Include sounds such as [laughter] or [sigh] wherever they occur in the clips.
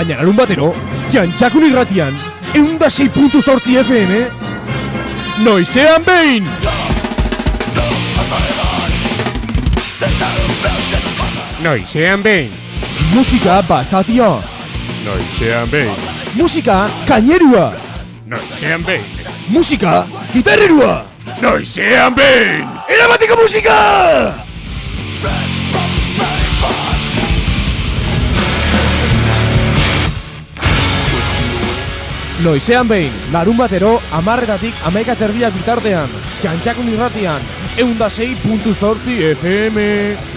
baina larun batero, jantxakun irratian, eunda sei puntu zorti FM, noizean behin! Noizean behin! Musika basatia! Noizean behin! Musika kainerua! Noizean behin! Musika gitarrerua! Noizean behin! Erabatiko musika! Noizean behin, larun batero, amarretatik ameka terdiak bitartean, txantxakun irratian, eundasei.zorti FM. FM.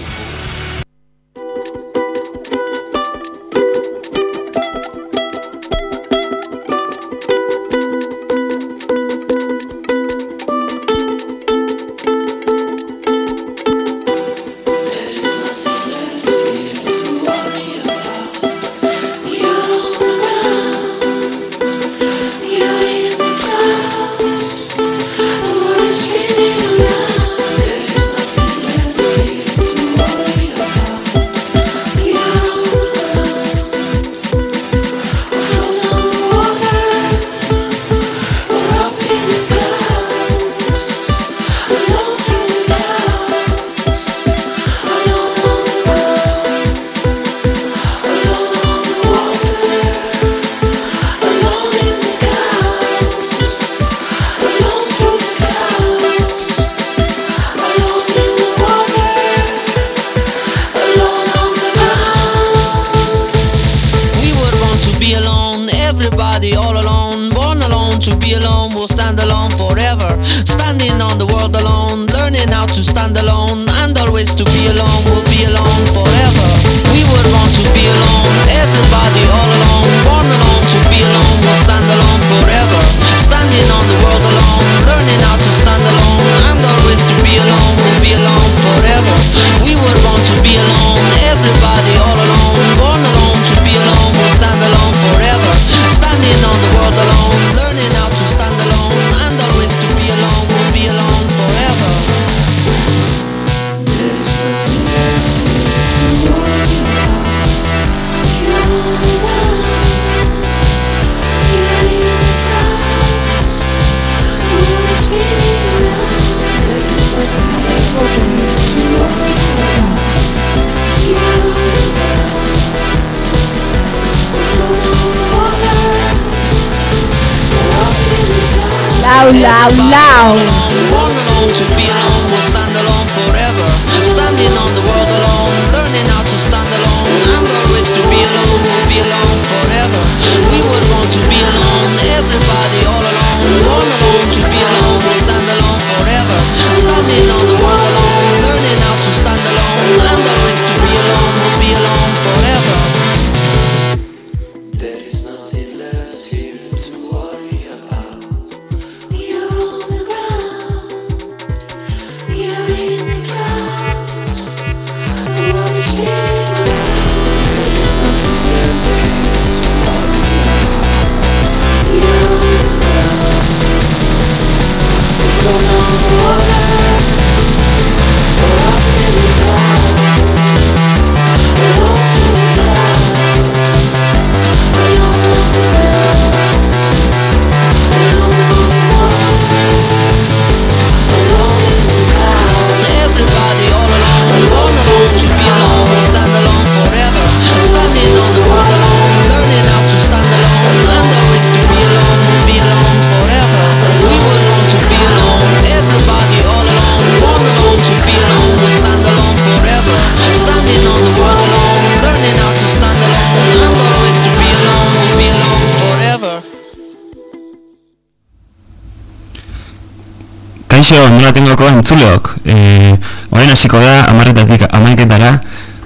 Kaixo, nola tengoko entzuleok. E, orain hasiko da, amarretatik amaiketara,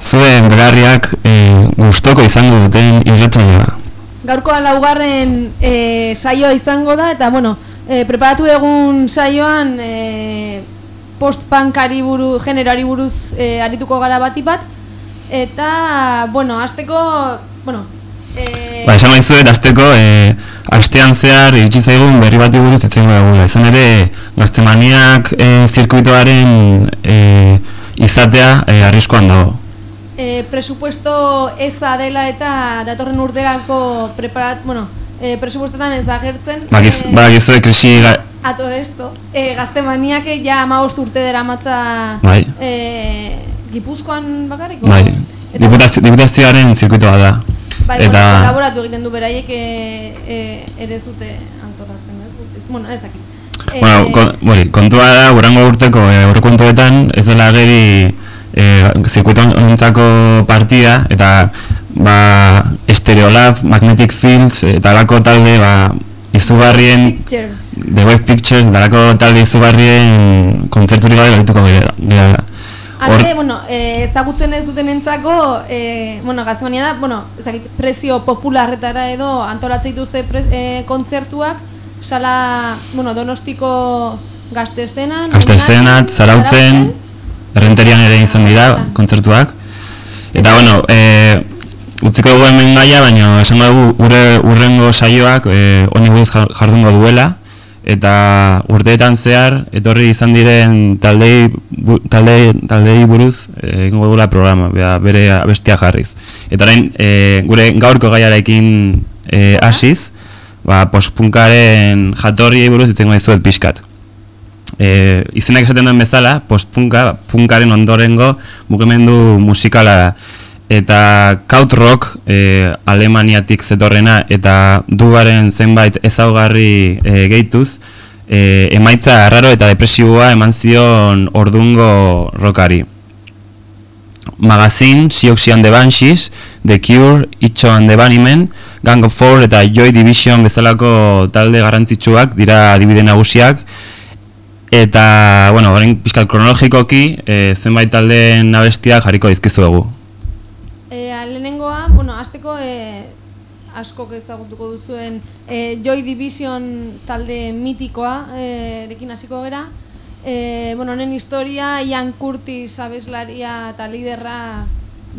zuen belarriak e, gustoko izango duten irratsaioa. Gaurkoan laugarren e, saioa izango da, eta bueno, e, preparatu egun saioan e, post-punkari buru, generoari buruz e, arituko gara bati bat, eta, bueno, azteko, bueno... E... Ba, esan baizuet, azteko, e, astean zehar iritsi zaigun berri bat buruz etzen gara, izan ere gaztemaniak e, eh, zirkuitoaren e, izatea eh, e, arriskoan dago. E, presupuesto eza dela eta datorren urterako preparat, bueno, e, presupuestetan ez da gertzen. Ba, gizu e, krisi... Ga... Ato esto, e, gaztemaniak ja amagost urte dera matza bai. e, gipuzkoan bakarriko? Bai, diputazio, diputazioaren zirkuitoa da. Bai, eta... Bueno, elaboratu egiten du beraiek e, e, ere ez dute antorratzen, ez bueno, ez dakit. Bueno, kon, bori, kontua da, gurango urteko e, aurrekontuetan ez dela ageri e, zirkuito honentzako partida eta ba, Stereolab, Magnetic Fields eta alako talde ba, izugarrien Pictures. The Web Pictures eta alako talde izugarrien kontzerturik gabe galituko gira. gira. Hor- Arte, bueno, eh, ezagutzen ez duten entzako, eh, bueno, gaztemania da, bueno, ezakit, prezio popularretara edo dituzte pre, eh, kontzertuak, sala, bueno, donostiko gazte estenan, Gazte eszenat, zarautzen, errenterian ere izan dira, kontzertuak. Eta, bueno, e, utziko dugu hemen gaia, baina esango dugu ure, urrengo saioak e, honi buruz jar- jardungo duela. Eta urteetan zehar, etorri izan diren taldei, bu, taldei, taldei buruz e, egingo dugula programa, bea, bere abestia jarriz. Eta orain, e, gure gaurko gaiarekin e, hasiz, ba, postpunkaren jatorriei buruz izango dizuet pixkat e, izenak esaten duen bezala, postpunka, punkaren ondorengo mugimendu musikala da. Eta Kaut Rock e, Alemaniatik zetorrena eta dugaren zenbait ezaugarri e, gehituz, e, emaitza arraro eta depresiboa eman zion ordungo rockari. Magazine, Sioxy and the Banshees, The Cure, Itcho and the Bunnymen, Gang of Four eta Joy Division bezalako talde garrantzitsuak dira adibide nagusiak. Eta, bueno, orain pixkat kronologikoki, e, zenbait taldeen abestiak jarriko dizkizuegu. E, lehenengoa, bueno, azteko e, askok ezagutuko duzuen e, Joy Division talde mitikoa e, erekin hasiko gera. E, bueno, honen historia, Ian Curtis abeslaria eta liderra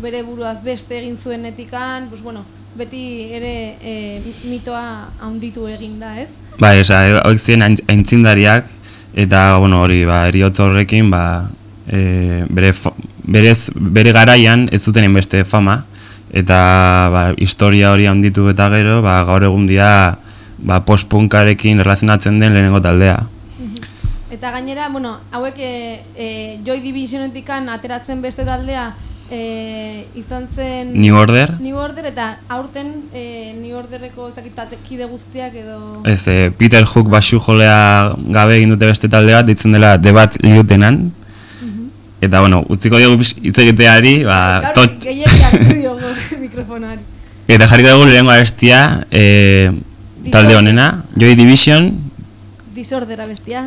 bere buruaz beste egin zuenetikan, pues, bueno, beti ere e, mitoa handitu egin da, ez? Bai, oza, hoik ziren ain- aintzindariak, eta, bueno, hori, ba, eriotza horrekin, ba, e, bere, berez, bere garaian ez zuten beste fama, eta, ba, historia hori handitu eta gero, ba, gaur egun dira, ba, postpunkarekin relazionatzen den lehenengo taldea. Eta gainera, bueno, hauek e, e, Joy Divisionetikan aterazten beste taldea e, izan zen New Order, New Order eta aurten e, New Orderreko ezakitakide guztiak edo ez, e, Peter Hook basu jolea gabe egin dute beste talde bat, ditzen dela debat liutenan, eta, bueno, utziko diogu pix- hitz egiteari, ba, Gaur tot, [laughs] diogu mikrofonari. Eta jarriko dugu lehenengo abestia e, talde honena, Joy Division, Disordera bestia.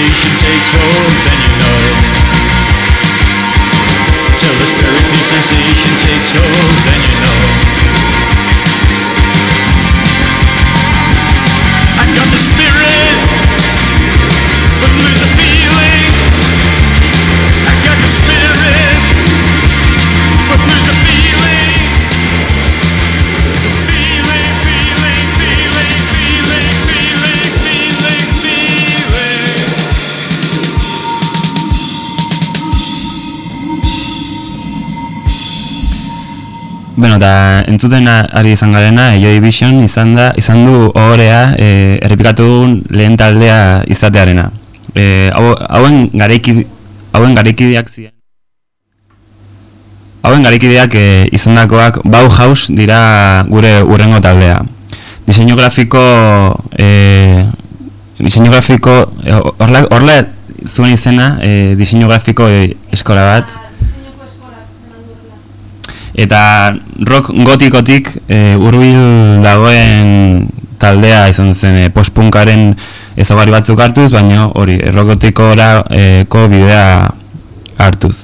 Nation. Eta entzuten ari izan garena, Joy Vision izan da, izan du ohorea e, errepikatu lehen taldea izatearena. E, hau, hauen garaiki hauen garaikideak ziren. Hauen garaikideak e, izandakoak Bauhaus dira gure urrengo taldea. Diseinu grafiko e, diseinu grafiko e, horla, horla zuen izena e, diseinu grafiko e, eskola bat eta rock gotikotik e, hurbil dagoen taldea izan zen e, postpunkaren ezaugarri batzuk hartuz, baina hori e, rock gotikora e, ko bidea hartuz.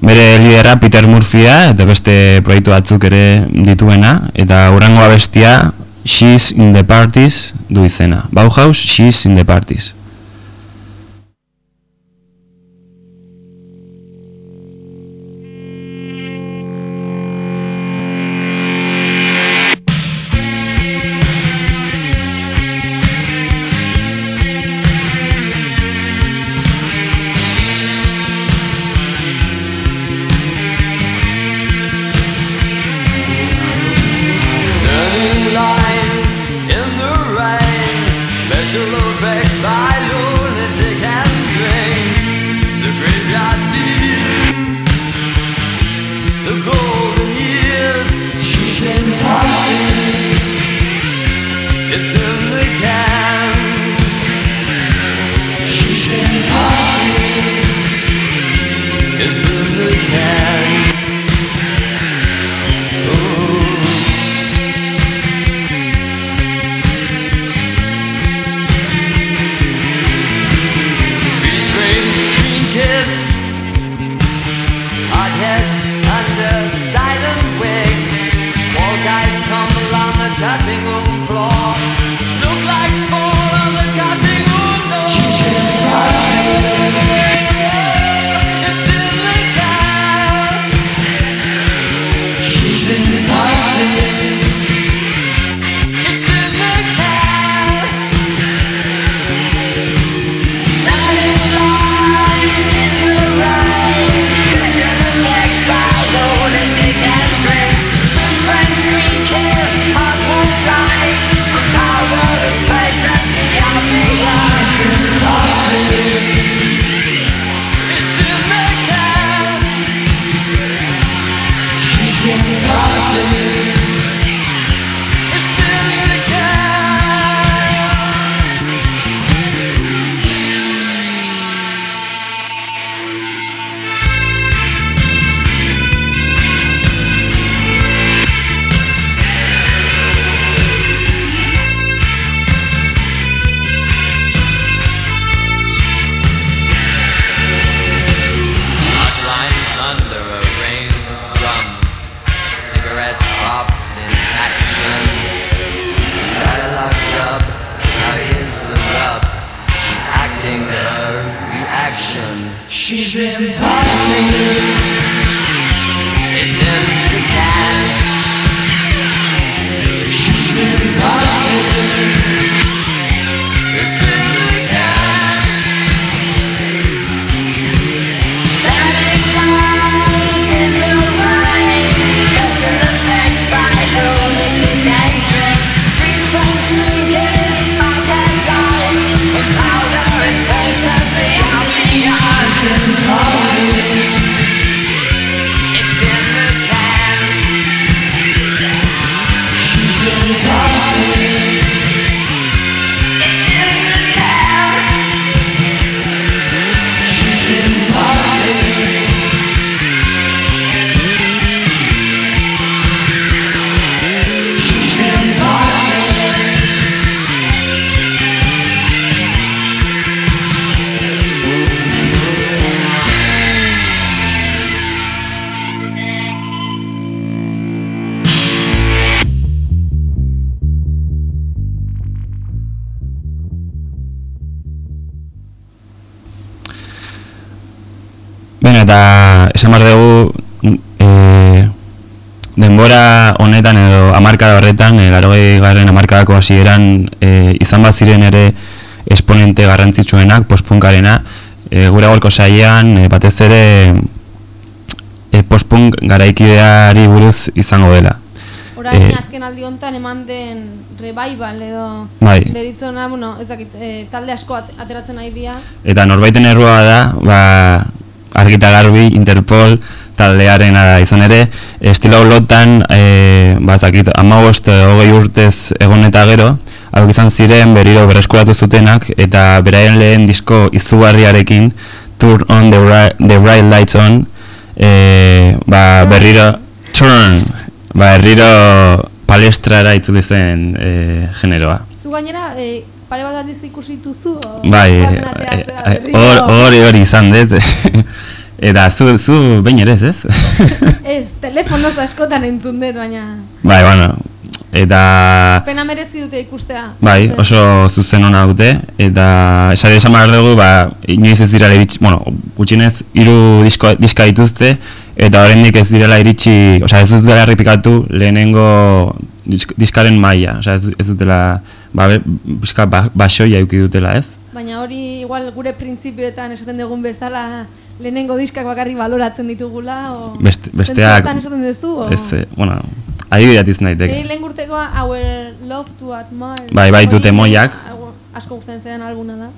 Bere lidera Peter Murphy da, eta beste proiektu batzuk ere dituena, eta urrango abestia She's in the Parties du izena. Bauhaus, She's in the Parties. Eta esan behar dugu e, denbora honetan edo hamarkada horretan, e, larogei garren hamarkadako hasieran e, izan bat ziren ere esponente garrantzitsuenak, postpunkarena, e, gure golko saiean e, batez ere e, postpunk garaikideari buruz izango dela. Orain Eh. azken aldi honetan eman den revival edo Bai. deritzona, bueno, ez dakit, eh, talde asko at- ateratzen ari dira. Eta norbaiten errua da, ba, argita garbi, Interpol, taldearen da izan ere, estilo lotan, e, ba, zakit, amagost, hogei urtez egon eta gero, hau izan ziren berriro berreskuratu zutenak, eta beraien lehen disko izugarriarekin, Turn on the right, the right lights on, e, ba, berriro, turn, ba, berriro palestrara itzuli zen e, generoa. Zu gainera, eh, pare bat aldiz ikusi dituzu? Bai, eh, eh, hor hori hori izan dut. [laughs] Eta zu, zu behin ere ez, ez? [laughs] Ez, telefonoz askotan entzun dut, baina bai, bueno, eta pena merezi dute ikustea. bai, oso zuzen ona dute eta esare esan behar dugu, ba, inoiz ez direla iritsi, bueno, gutxinez hiru disko, diska dituzte eta oraindik ez direla iritsi, osea, ez dutela errepikatu lehenengo disk, diskaren maila, osea, ez, ez dutela ba, pixka ba, basoia eduki dutela, ez? Baina hori igual gure printzipioetan esaten dugun bezala lehenengo diskak bakarrik baloratzen ditugula o Beste, besteak esaten duzu o ez, eh, bueno, adibidea izan daiteke. Niri lehen urtekoa Our Love to Admire Bai, bai, dute moiak. asko gustatzen zaidan albuna da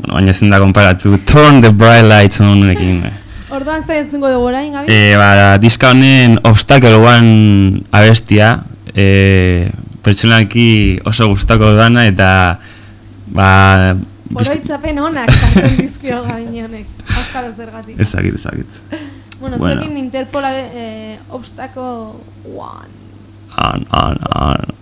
Bueno, baina ezin da konparatu Turn the bright lights on ekin. [laughs] Orduan zain entzungo dugu orain, Gabi? e, ba, diska honen Obstacle One abestia e, pertsonalki oso gustako dana eta ba, Oroitzapen onak kantzen dizkio Gabi honek Auskalo zergatik ez dakit, ez dakit. Bueno, bueno. zuekin Interpola eh, Obstacle One On, on, on.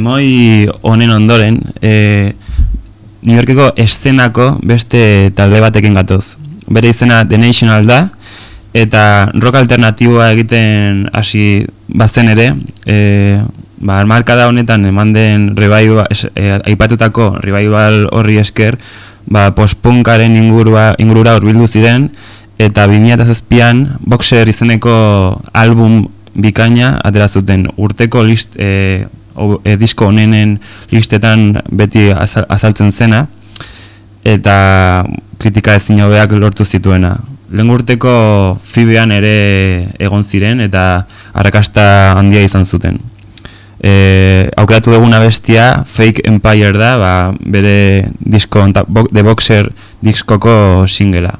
Da, temoi honen ondoren, e, New Yorkeko eszenako beste talde batekin gatoz. Bere izena The National da, eta rock alternatiboa egiten hasi bazen ere, e, ba, markada honetan eman den revival, e, aipatutako revival horri esker, ba, postpunkaren ingurua, ingurura horbildu ziren, eta 2007an Boxer izeneko album bikaina atera zuten urteko list, e, e, disko honenen listetan beti azal- azaltzen zena, eta kritika ezin hobeak lortu zituena. Lehen urteko fibean ere egon ziren eta arrakasta handia izan zuten. E, aukeratu eguna bestia Fake Empire da, ba, bere disko, The Boxer diskoko singela.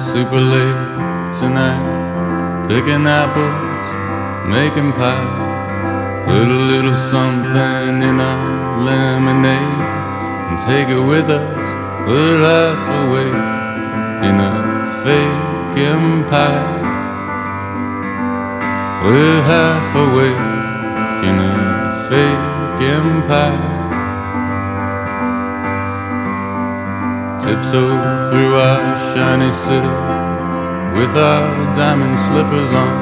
Super late tonight, picking apples, making pies. Put a little something in our lemonade and take it with us. Put half away in a fake empire. We're half awake in a fake empire. Tiptoe through our shiny city with our diamond slippers on.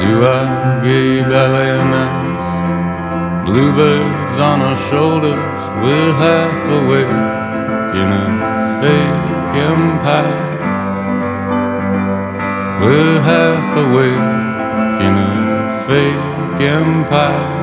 Do our gay ballet nights. Bluebirds on our shoulders, we're half awake in a fake empire. We're half awake in a fake empire.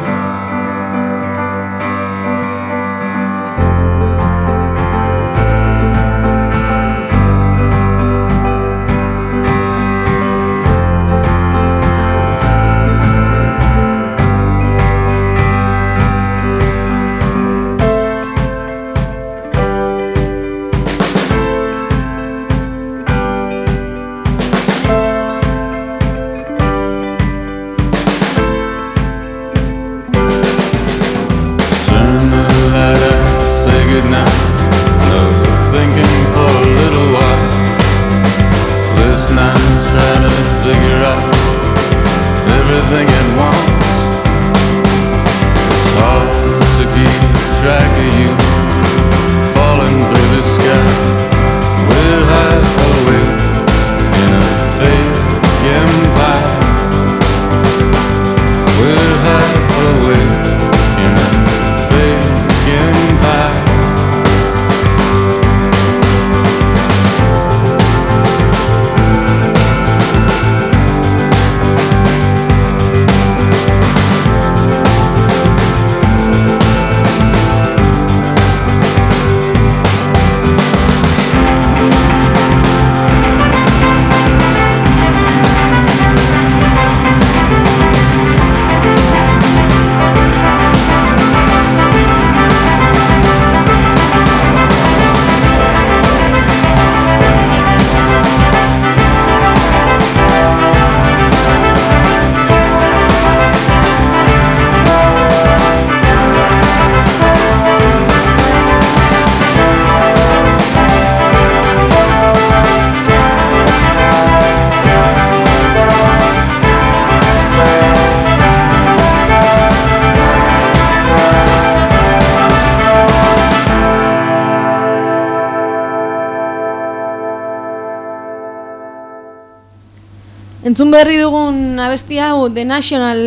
Entzun berri dugun abestia hau The National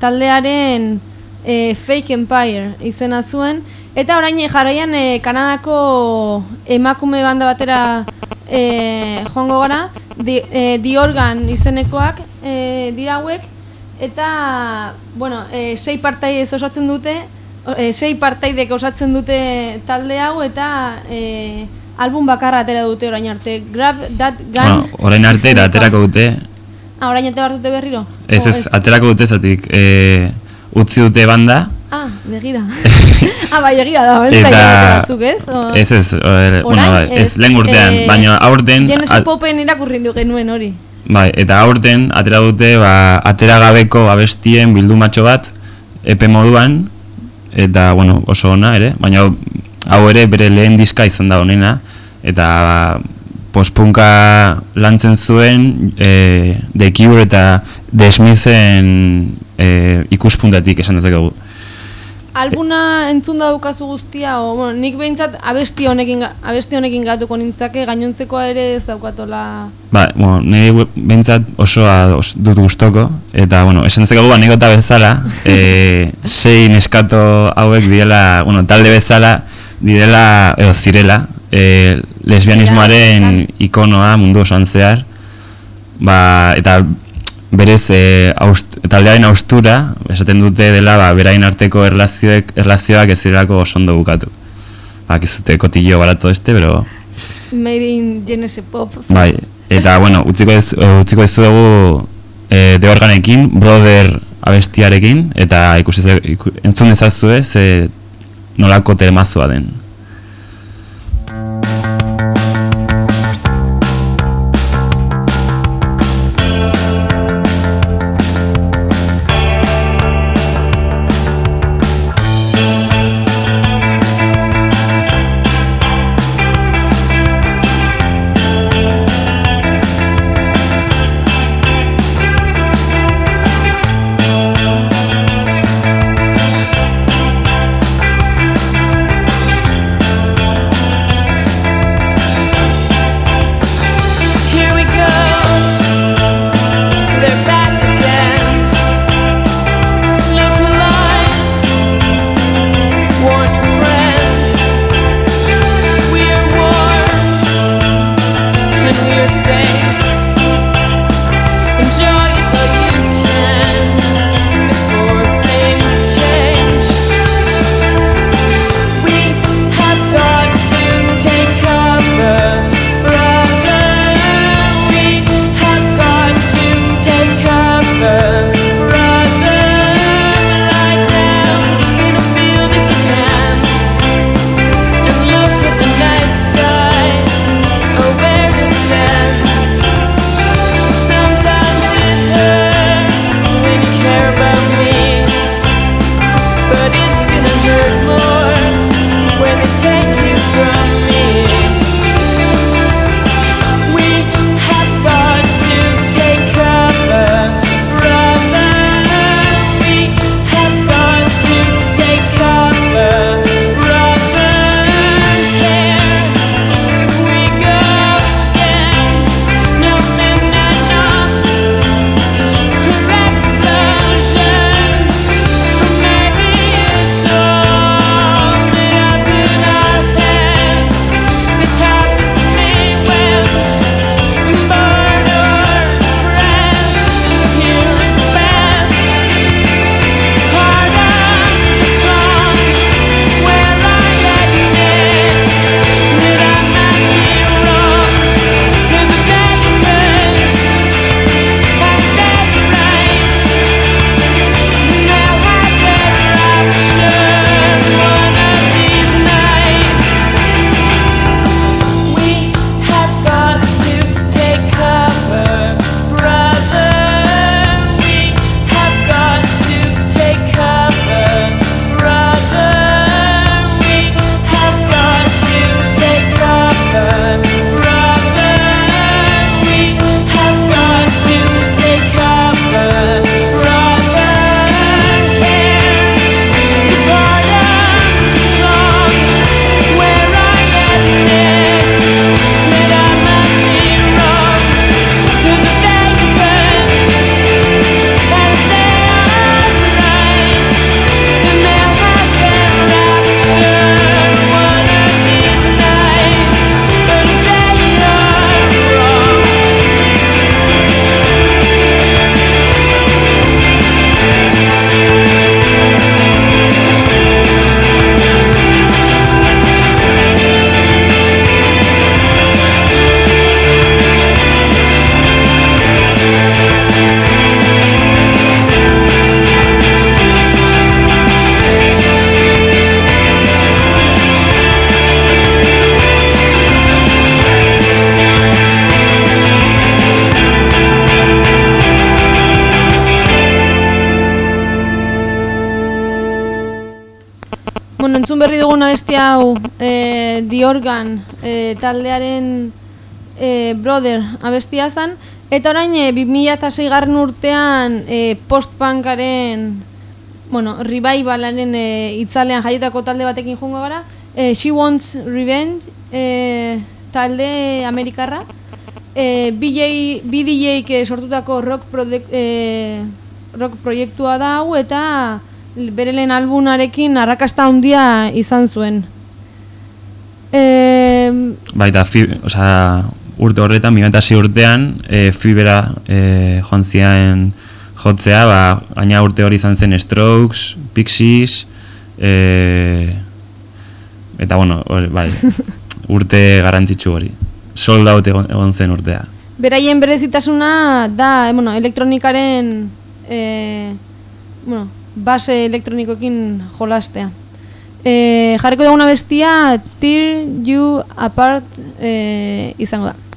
taldearen eh, Fake Empire izena zuen. Eta orain eh, jarraian eh, Kanadako emakume banda batera eh, joango gara. The, eh, The Organ izenekoak eh, dira hauek. Eta bueno, eh, sei partai ez osatzen dute eh, sei partaidek osatzen dute talde hau eta eh, album bakarra atera dute orain arte. Grab That Gun Bueno, orain arte aterako dute, Ah, orain behar dute berriro? ez ez, aterako dute zatik, e, utzi dute banda, Ah, begira. [laughs] ah, bai, egia da, ez da batzuk, ez? O, ez ez, e, bueno, bai, ez lehen urtean, eh, baina aurten, Genesis al- Popen irakurri genuen hori. Bai, eta aurten atera dute ba, atera gabeko abestien bildumatxo bat epe moduan eta bueno, oso ona ere, baina hau ere bere lehen diska izan da honena eta ba, postpunka lantzen zuen e, The Cure eta The Smithen e, ikuspuntatik esan dezakegu. Albuna entzun da dukazu guztia, o, bueno, nik behintzat abesti honekin, abesti honekin gatuko nintzake, gainontzekoa ere ez daukatola... Ba, bueno, nire behintzat osoa os, dut gustoko eta, bueno, esan dezakegu anekdota bezala, e, [laughs] sei neskato hauek direla, bueno, talde bezala, direla, edo zirela, e, lesbianismoaren ikonoa mundu osoan zehar, ba, eta berez e, aust, taldearen austura, esaten dute dela, ba, berain arteko erlazioek, erlazioak ez zirelako oso ondo bukatu. Ba, kizute kotillo barato este, pero... Made in Genesis Pop. Bai, eta bueno, utziko ez, utziko dizuegu e, de organekin, brother abestiarekin, eta ikusi iku, entzun ezazue ze nolako temazoa den. hau eh, e, diorgan e, eh, taldearen e, brother abestia zen, eta orain e, 2006 garren urtean e, post-punkaren, bueno, revivalaren e, itzalean jaiotako talde batekin jungo gara, e, She Wants Revenge e, talde amerikarra, e, BJ, BDJ sortutako rock, prode, e, rock proiektua da hau, eta berelen lehen albunarekin arrakasta handia izan zuen. E... Baita, fi, oza, urte horretan, mimetasi urtean, e, fibera e, joan zian jotzea, ba, gaina urte hori izan zen Strokes, Pixies, e, eta bueno, or, bai, [laughs] urte garrantzitsu hori. Sold out egon zen urtea. Beraien berezitasuna da, e, bueno, elektronikaren, e, bueno, base elektronikoekin jolastea. E, jarriko duguna bestia, tear you apart e, izango da.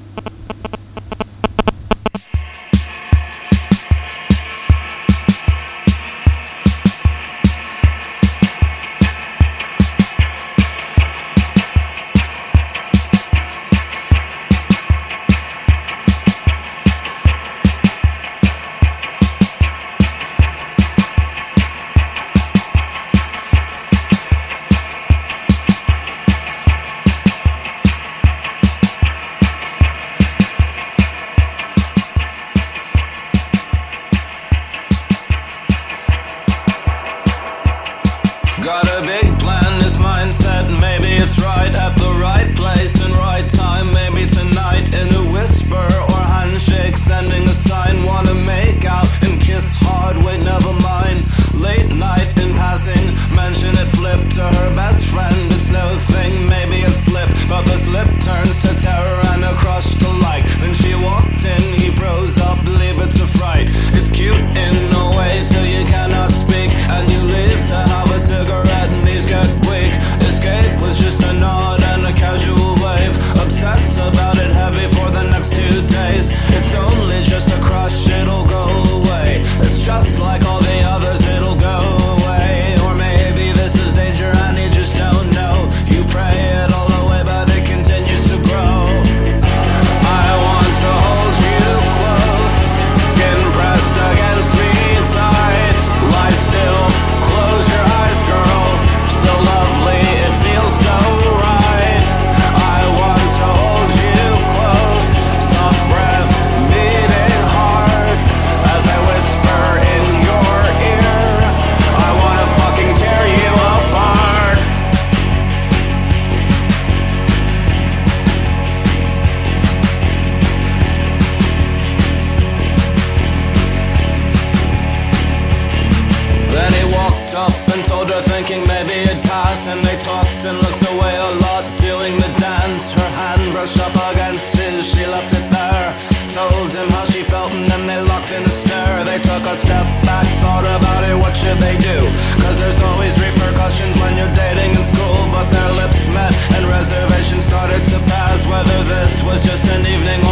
discussions when you're dating in school, but their lips met and reservations started to pass. Whether this was just an evening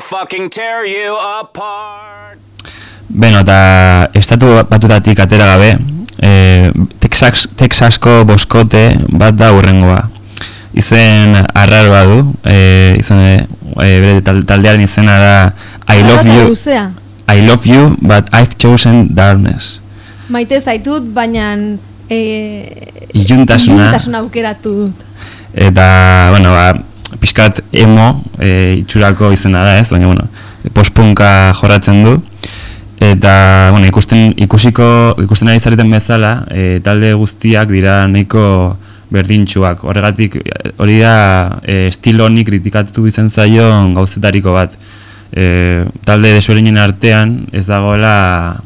fucking tear you apart. Beno, eta estatu batutatik atera gabe, e, Texas, Texasko boskote bat da urrengoa. Izen arraroa du, e, izen, e, bere tal- taldearen izena da I love you, luzea. I love you, but I've chosen darkness. Maite zaitut, baina e, Iluntasuna. iluntasuna aukeratu dut. Eta, bueno, ba, pixkat emo e, itxurako izena da ez, baina, bueno, postpunka jorratzen du. Eta, bueno, ikusten, ikusiko, ikusten ari zareten bezala, e, talde guztiak dira nahiko berdintxuak. Horregatik, e, hori da e, estilo honi kritikatu izan zaion gauzetariko bat. E, talde desberdinen artean ez dagoela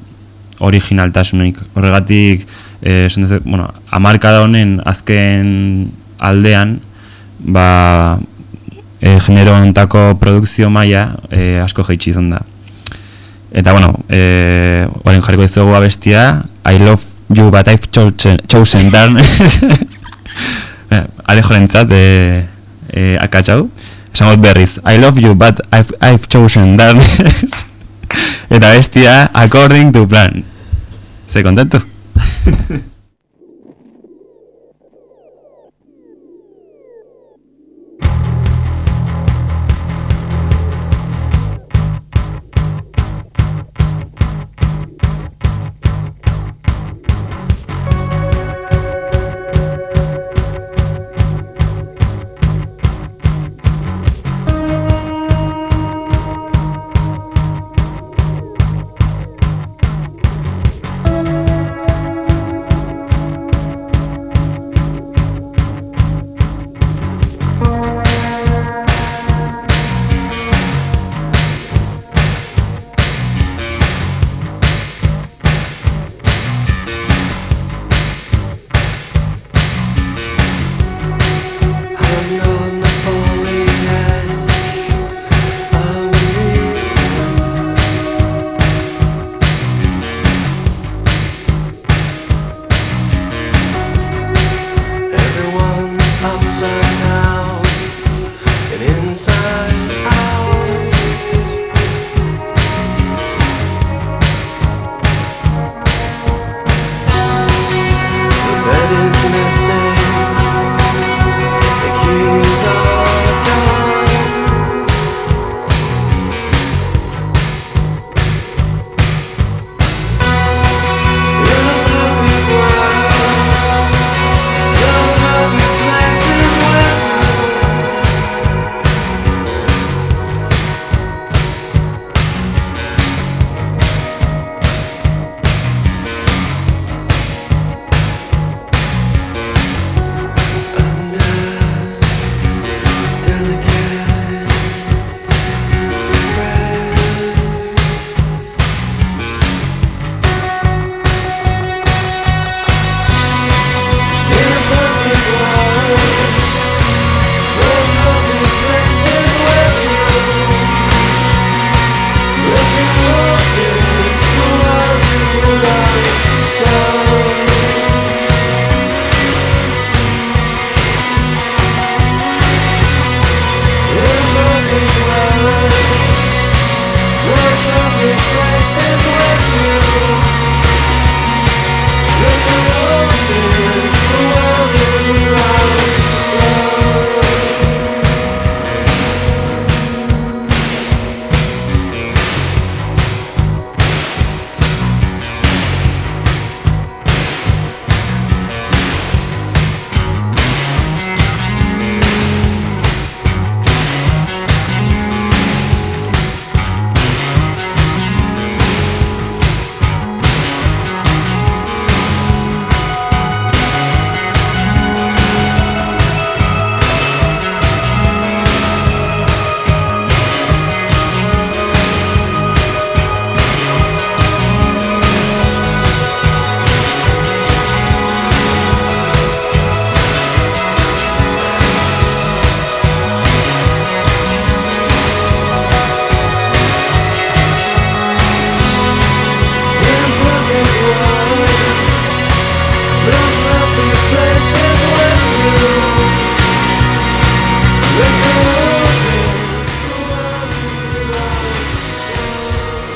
originaltasunik. Horregatik, esan dezak, bueno, amarkada honen azken aldean, ba, e, genero hontako produkzio maila e, asko jaitsi izan da. Eta, bueno, e, orain jarriko dizugu abestia, I love you but I've chosen, chosen. [laughs] Eh, Alejo rentzat, e, e, akatsau. Esangot berriz, I love you but I've, I've chosen darkness. [laughs] Eta bestia, according to plan. Ze kontentu? [laughs] upside down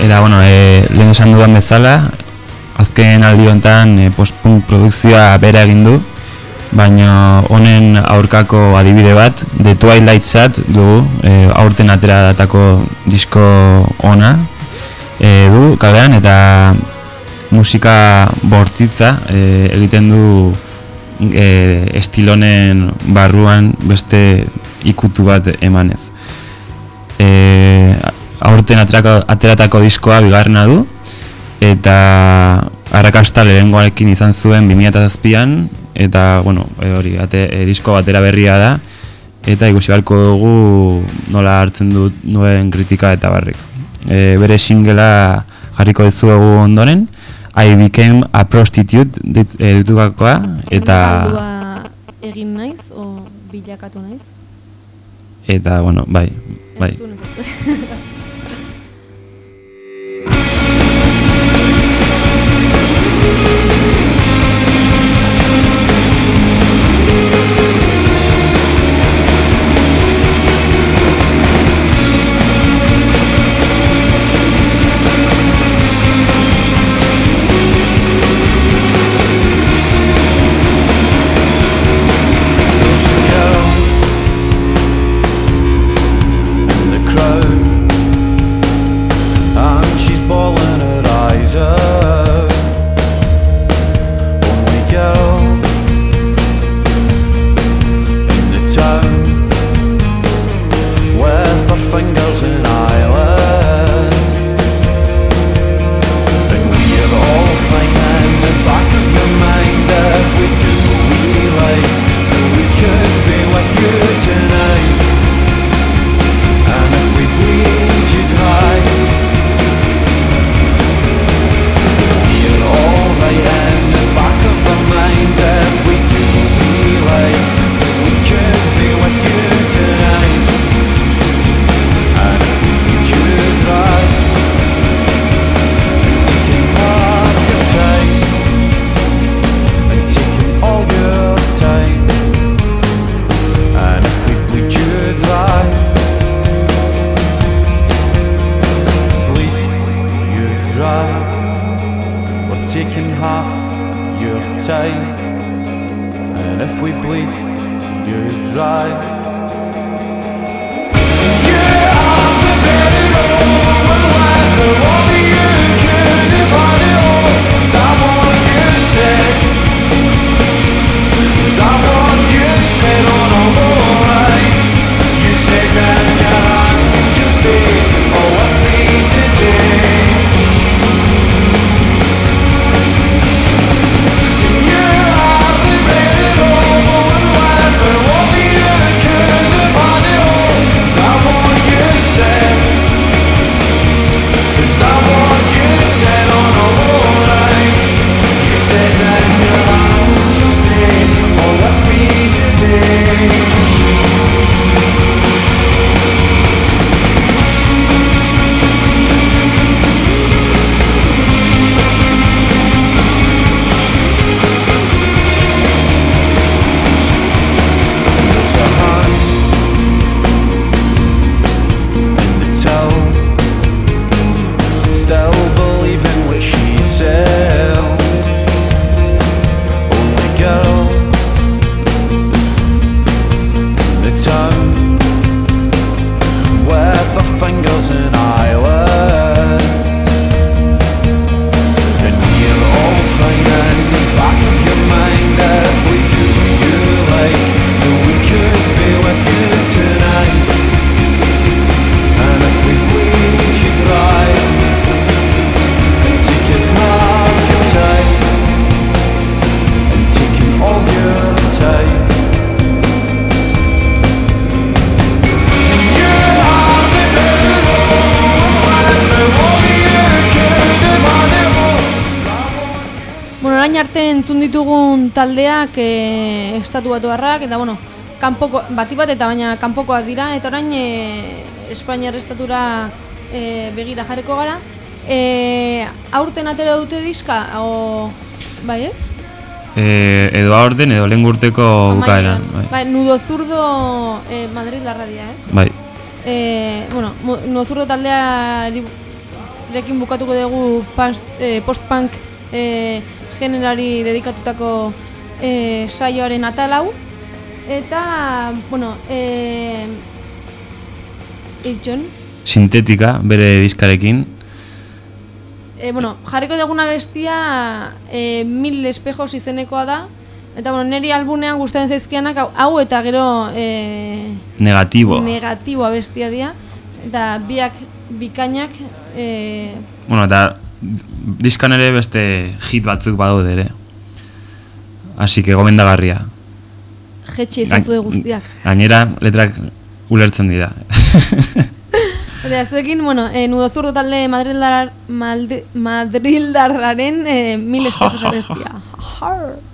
Eta, bueno, e, lehen esan dudan bezala, azken aldi honetan e, post-punk produkzioa bera egin du, baina honen aurkako adibide bat, The Twilight Sat dugu, e, aurten atera datako disko ona e, du kalean, eta musika bortitza e, egiten du e, estilonen barruan beste ikutu bat emanez. E, aurten aterako, ateratako diskoa bigarrena du, eta arrakasta lehengoarekin izan zuen 2007an, eta, bueno, e, hori, ate, e, disko batera berria da, eta ikusi beharko dugu nola hartzen dut nuen kritika eta barrik. E, bere singela jarriko dizuegu ondoren, I became a prostitute dit, e, ditugakoa, eta, egin naiz, o bilakatu naiz? eta, bueno, bai, bai. [laughs] taldeak e, estatu batuarrak, eta bueno, kanpoko, bati bat eta baina kanpokoak dira, eta orain e, Espainiar estatura e, begira jarriko gara. E, aurten atera dute diska, o, bai ez? E, edo aurten edo lehen urteko bukaeran. Bai. Bai, Nudo Zurdo e, Madrid la radia, ez? bai. E, bueno, Nudo Zurdo taldea Rekin bukatuko dugu post-punk eh, generari dedikatutako eh, saioaren atalau. Eta, bueno, eh, Itxon, Sintetika, bere diskarekin. eh, bueno, jarriko duguna bestia eh, mil espejos izenekoa da. Eta, bueno, niri albunean gustatzen zaizkianak hau, eta gero eh, Negatibo. negatiboa bestia dira. Eta biak bikainak eh, Bueno, eta diskan ere beste hit batzuk badaude ere. Así que gomendagarria. jetxe izazue guztiak. Gainera, letrak ulertzen dira. [laughs] Eta zuekin, bueno, eh, nudo zurdo talde Madrildar, Malde, Madrildarraren eh, mil espejos bestia. [laughs]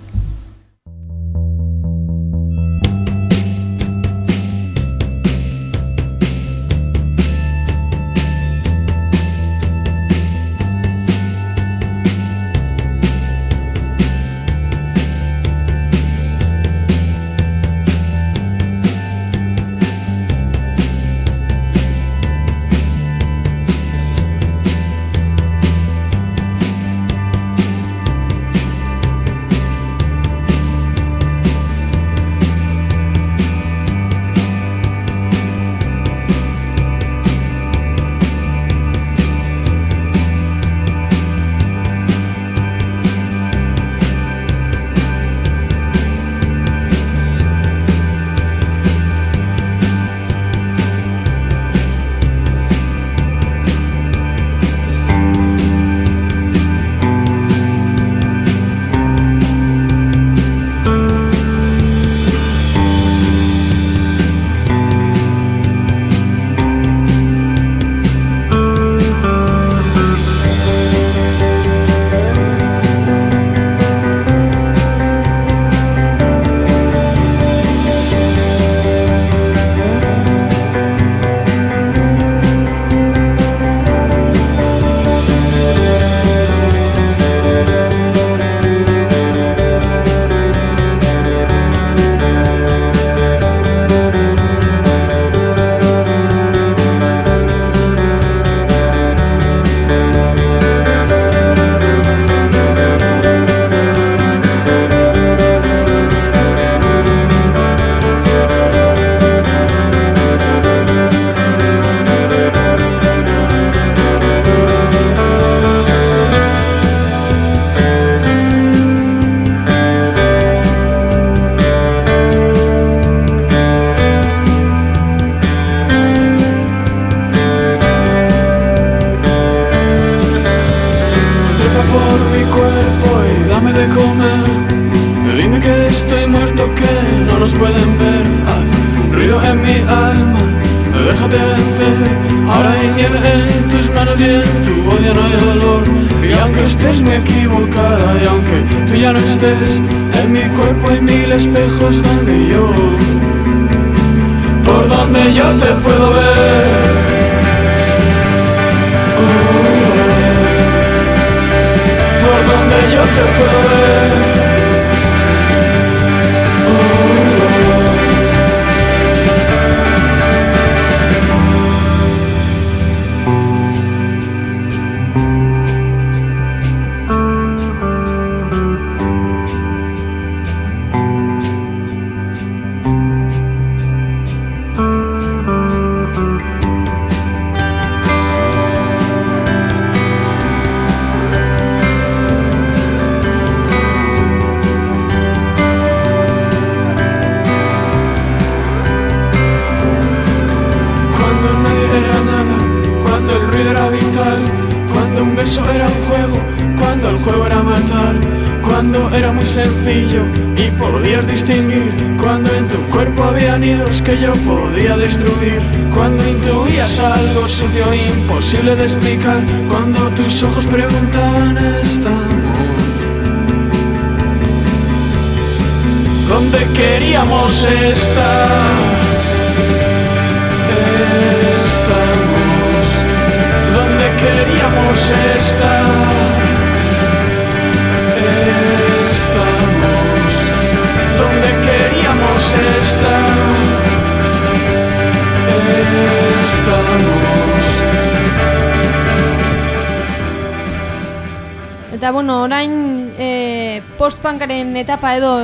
Eta, bueno, orain e, postpankaren etapa edo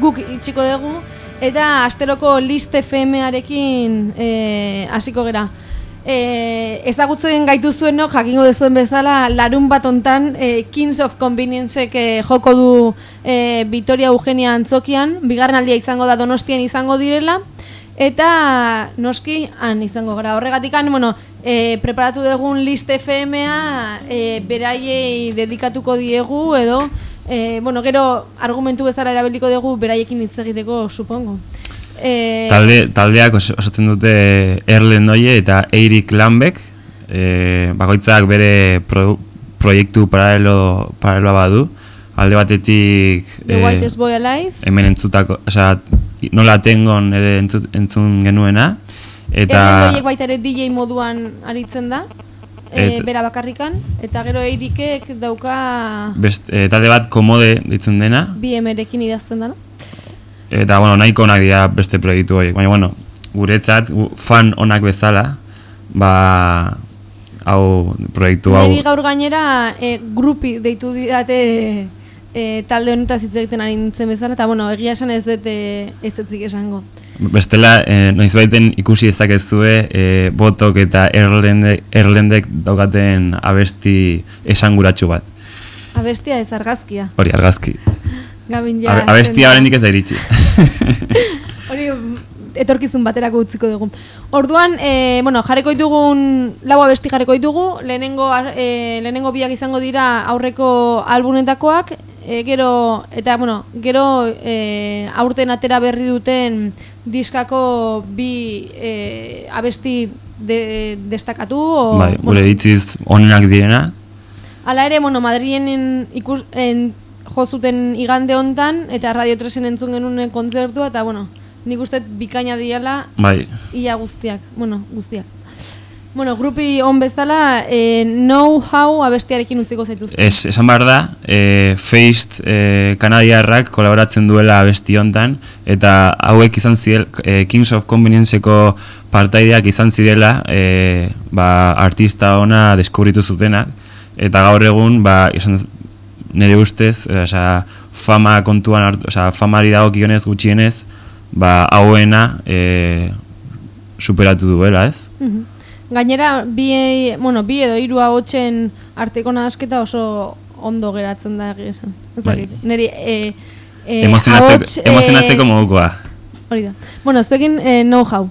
guk itxiko dugu, eta asteroko list FM-arekin e, hasiko gera. E, ezagutzen gaituzuen no, jakingo duzuen bezala, larun bat ontan e, Kings of Convenience e, joko du e, Vitoria Eugenia Antzokian, bigarren aldia izango da Donostian izango direla, eta noski han izango gara. Horregatik han, bueno, e, preparatu dugun list FM-a e, beraiei dedikatuko diegu edo e, bueno, gero argumentu bezala erabiliko dugu beraiekin hitz egiteko, supongo. E, Talde, taldeak os- osatzen dute Erlen Noie eta Eirik Lambek, e, bakoitzak bere pro, proiektu paralelo, paraleloa badu, alde batetik The Whitest Boy Alive, hemen entzutako, osea, nola tengon ere entzut, entzun genuena, eta... Erlen baita ere DJ moduan aritzen da, e, Et- bera bakarrikan, eta gero Eirikek dauka best, e, talde bat komode ditzen dena, BM-erekin idazten da, no? Eta, bueno, nahiko onak dira beste proiektu horiek. Baina, bueno, guretzat, gu- fan onak bezala, ba, hau, proiektu hau, Neri gaur gainera e, grupi deitu didate e, talde honetaz hitz egiten ari nintzen bezala, eta bueno, egia esan ez dut e, ez dutzik esango. Bestela, e, noizbaiten ikusi ezakezue, e, botok eta erlendek, erlendek daukaten abesti esanguratsu bat. Abestia ez argazkia. Hori, argazki. [laughs] Gabin ja. Abe- abestia oraindik ez da iritsi. [laughs] Hori mm, etorkizun baterako utziko dugu. Orduan, e, bueno, jarriko ditugun lau abesti jarriko ditugu, lehenengo, e, lehenengo biak izango dira aurreko albunetakoak, e, gero, eta, bueno, gero e, aurten atera berri duten diskako bi e, abesti de, destakatu, o, bai, bueno, gure iritziz onenak direna, Hala ere, bueno, Madrilen ikus, en, jo zuten igande hontan eta Radio 3en entzun genuen kontzertua eta bueno, nik uste bikaina diala bai, ia guztiak, bueno, guztiak. Bueno, grupi on bezala, e, know how abestiarekin utziko zaituzte. Ez, esan behar da, e, Feist e, kanadiarrak kolaboratzen duela abesti hontan, eta hauek izan zirel, e, Kings of Convenience-eko partaideak izan zirela, e, ba, artista ona deskubritu zutenak, eta gaur egun, ba, izan, nire ustez, osea, fama kontuan osea, famari dagokionez gutxienez, ba, hauena e, superatu duela, ez? Mhm. Gainera, bi, bueno, bi edo hiru ahotsen arteko nahasketa oso ondo geratzen da egia esan. Ez Bai. Neri, e, e, Emozionatzeko, ahots, e, emozionatzeko modukoa. Hori da. Bueno, zuekin eh, know how.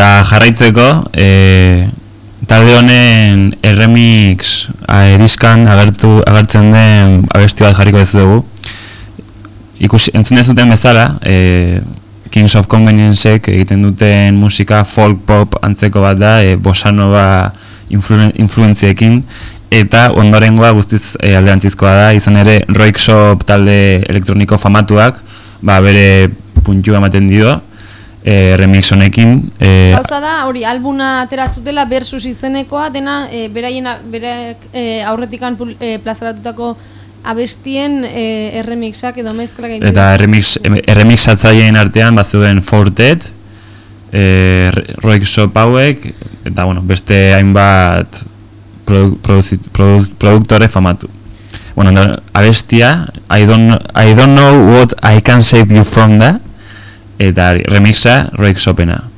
Da jarraitzeko, e, talde honen erremix a, diskan agertu, agertzen den abesti bat jarriko ez dugu. Ikusi, entzun ez duten bezala, e, Kings of Convenienceek egiten duten musika folk pop antzeko bat da, e, bossa nova influen, influenziekin, eta ondorengoa guztiz e, aldeantzizkoa da, izan ere Roik talde elektroniko famatuak, ba, bere puntua ematen dio, e, remix honekin. E, Gauza da, hori, albuna atera zutela versus izenekoa, dena e, beraien berak e, aurretikan pul- e, plazaratutako abestien e, erremixak edo mezklak egin eta remix, remixatzaileen artean bazuen Fortet, e, Roik Shop hauek, eta bueno, beste hainbat produ, produ, produktore famatu. Bueno, abestia, I don't, I don't know what I can save you from da, eta remixa Roik Shopena.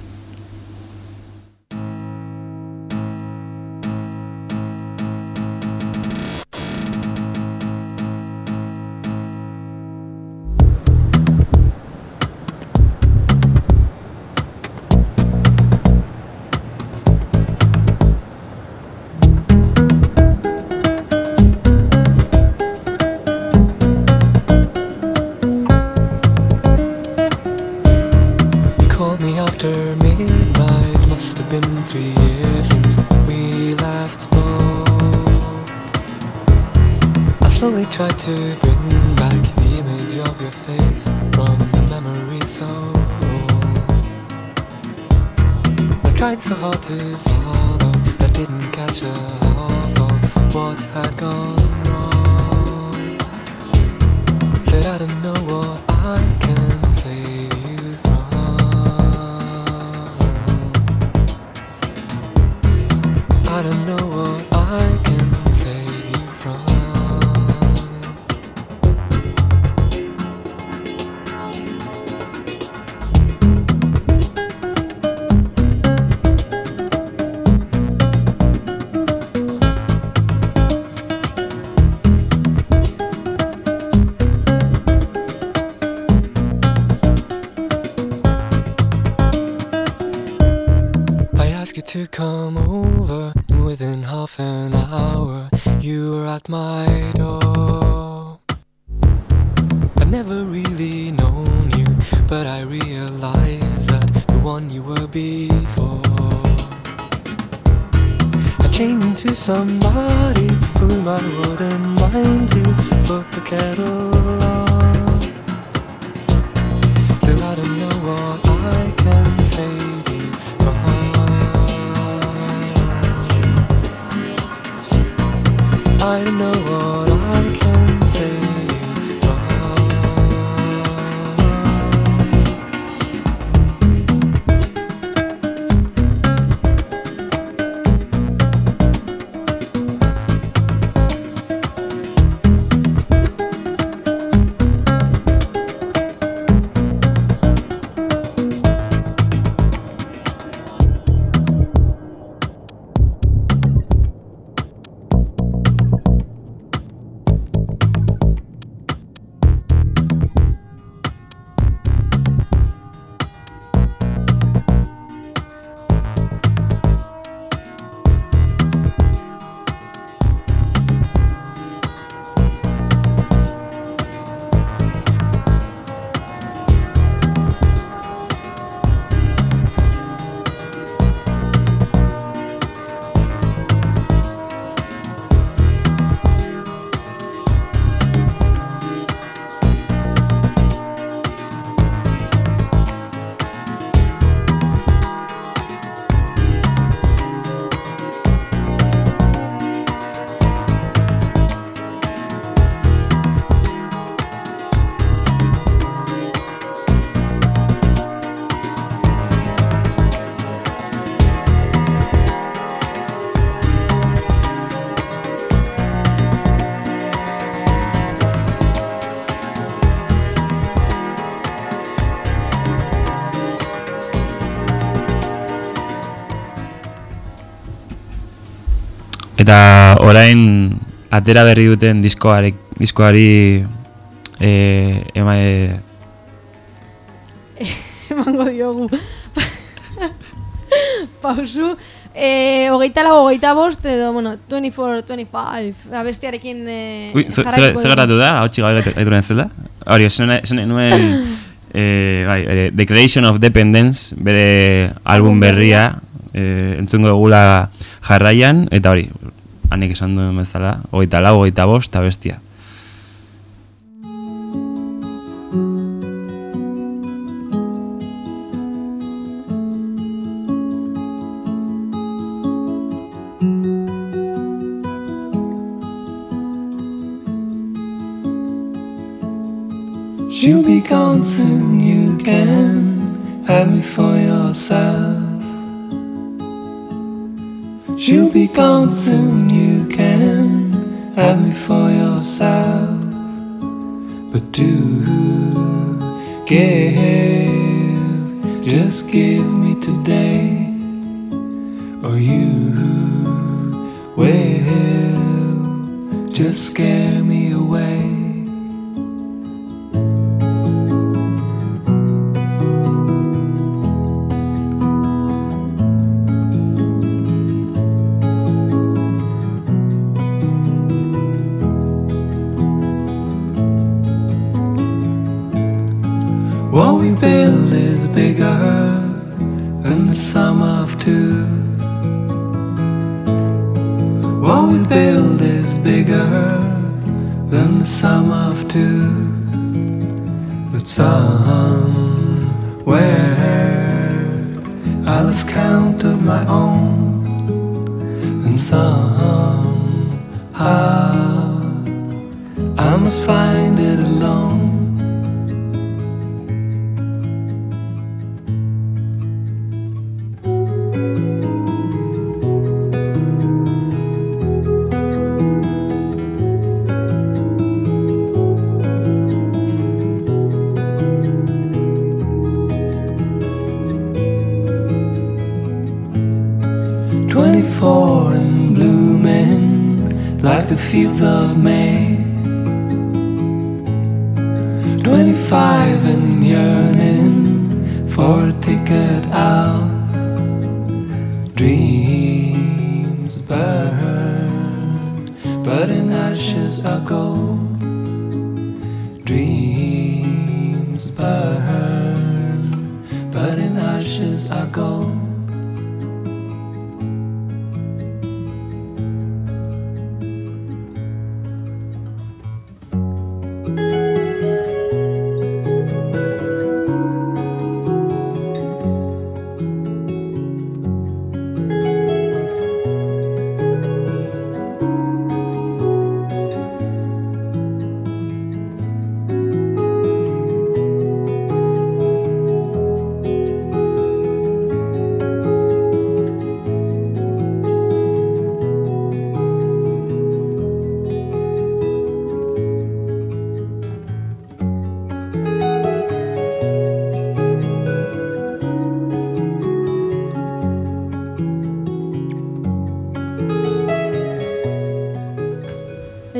Eta orain atera berri duten diskoari, diskoari e, ema, e, [laughs] emango diogu. [laughs] Pausu. Eh, hogeita lau, hogeita bost, edo, bueno, 24, 25, abestiarekin eh, Ui, ze, ze, jarraituko ze dugu. gertatu da? Hau txiga gaitu nuen zela? Hori, esan nuen [laughs] eh, bai, ere, Declaration of Dependence bere album berria eh, entzungo dugula jarraian eta hori, hanek esan duen bezala hogeita lau, hogeita bost, eta bestia She'll be gone soon, you can have me for yourself. She'll be gone soon, you can have me for yourself. But do give, just give me today, or you will just scare me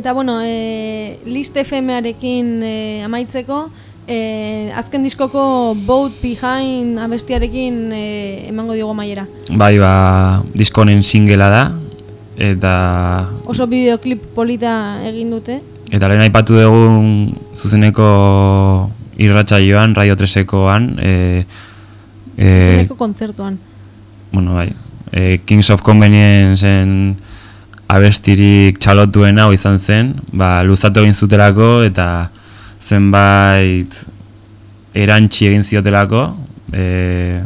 Eta bueno, e, List FM-arekin e, amaitzeko, e, azken diskoko Boat Behind abestiarekin e, emango diogo maiera. Bai, ba, diskonen singela da eta Oso bideoklip polita egin dute. Eta lehen aipatu dugun zuzeneko irratsaioan, Radio 3ekoan, e, e, Zuzeneko kontzertuan. bueno, bai, e, Kings of Convenience-en abestirik txalotuena hau izan zen, ba, luzatu egin zutelako eta zenbait erantzi egin ziotelako, e,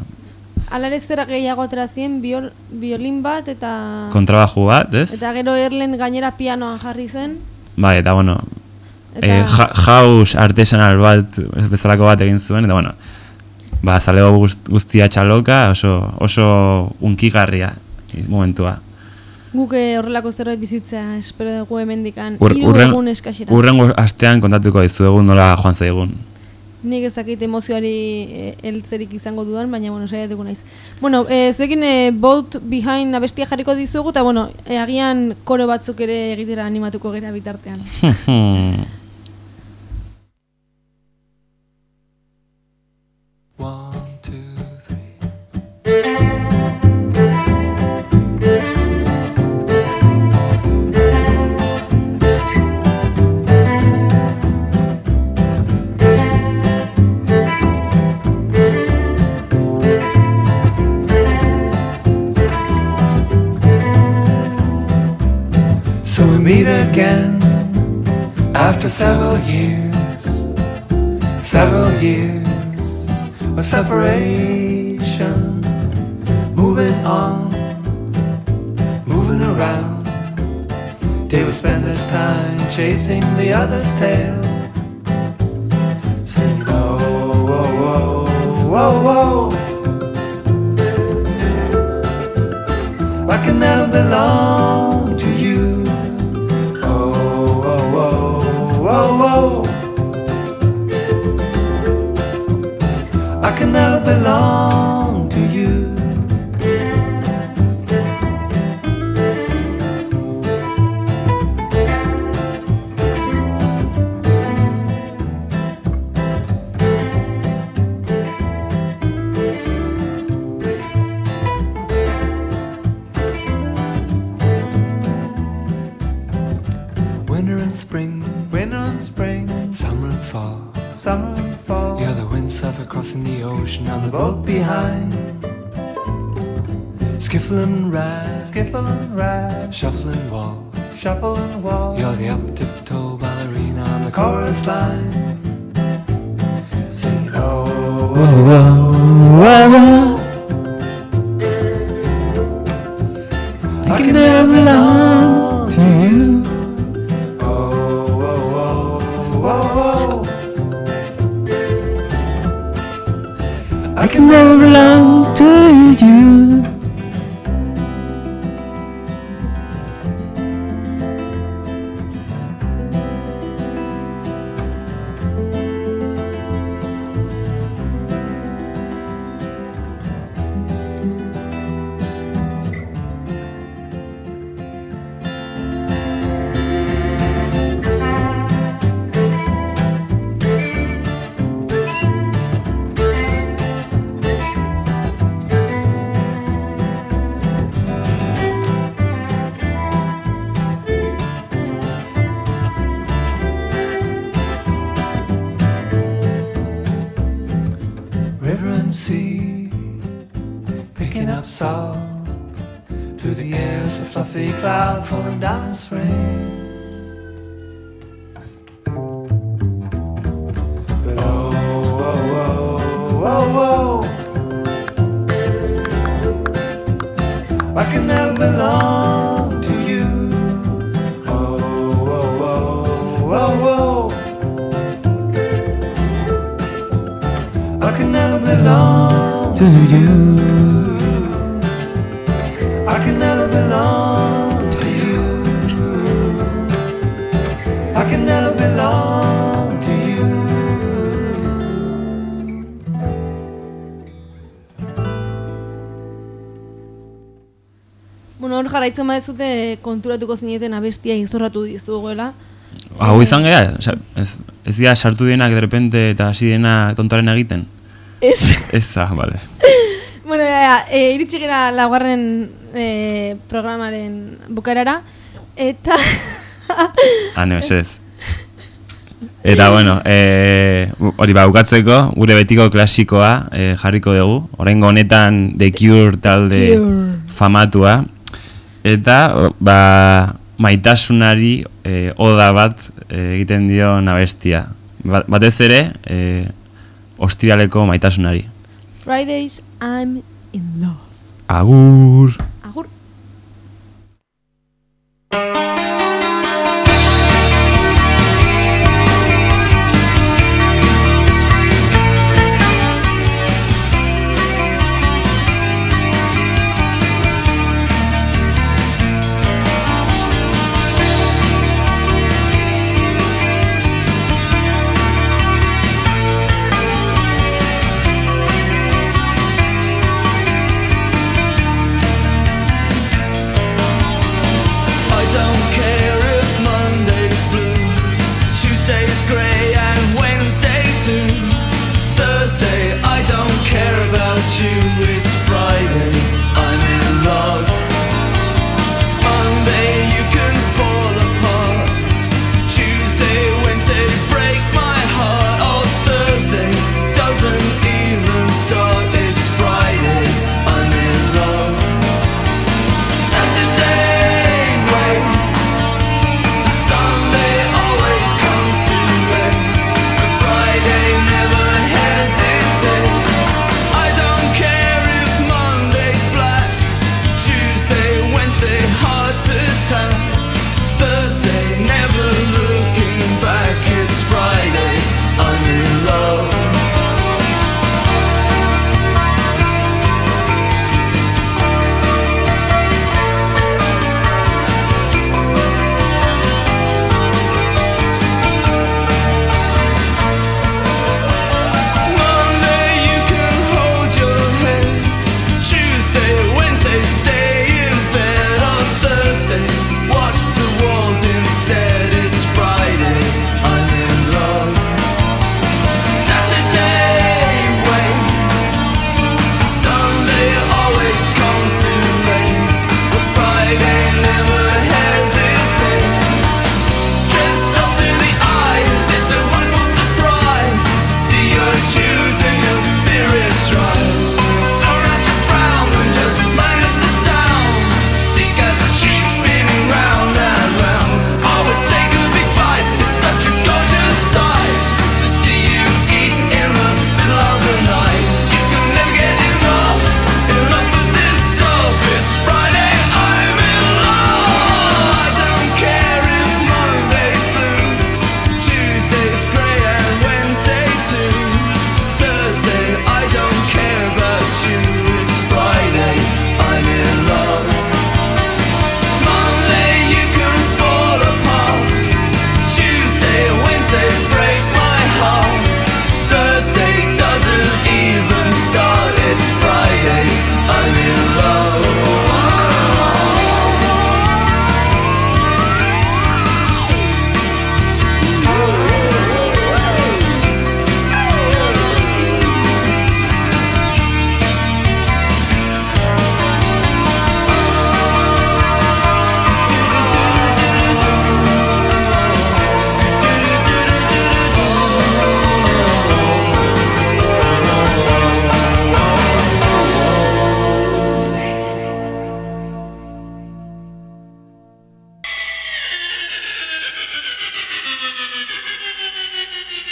Alare zer gehiago atera zien, biol, biolin bat eta... kontrabaju bat, ez? Eta gero Erlen gainera pianoan jarri zen. Bai, eta bueno, Eta- e, ja, jaus artesanal bat, bezalako bat egin zuen, eta bueno, ba, zalego guzt- guztia txaloka, oso, oso unkigarria momentua. Guk eh, horrelako zerbait bizitzea espero dugu hemendikan. Ur- Hiru urren- egun eskasera. Urrengo astean kontatuko dizuegu nola joan zaigun. Nik ez dakit emozioari eh, heltzerik izango dudan, baina bueno, saiatuko naiz. Bueno, eh, zuekin eh, Bolt Behind abestia jarriko dizugu, eta bueno, eh, agian koro batzuk ere egitera animatuko gera bitartean. [laughs] One, two, three. Again after several years, several years of separation, moving on, moving around. They would spend this time chasing the other's tail, singing, oh, whoa, whoa, whoa. I can never belong belong shuffling walls, shuffling Bueno, hor jarraitzen badezute konturatuko zineten abestia izorratu dizuguela. Hau izan gara, ez, ez dira sartu dienak de repente eta hasi dena tontaren egiten? Ez. Ez da, bale. [laughs] Bueno, ja, e, iritsi gara laugarren e, programaren bukaerara, eta... Ah, ne, ez. Eta, bueno, e, hori ba, bukatzeko, gure betiko klasikoa e, jarriko dugu. Oraingo honetan The Cure talde Cure. famatua eta ba, maitasunari e, oda bat e, egiten dio nabestia. Bat, batez ere, e, ostrialeko maitasunari. Fridays, I'm in love. Agur! Agur!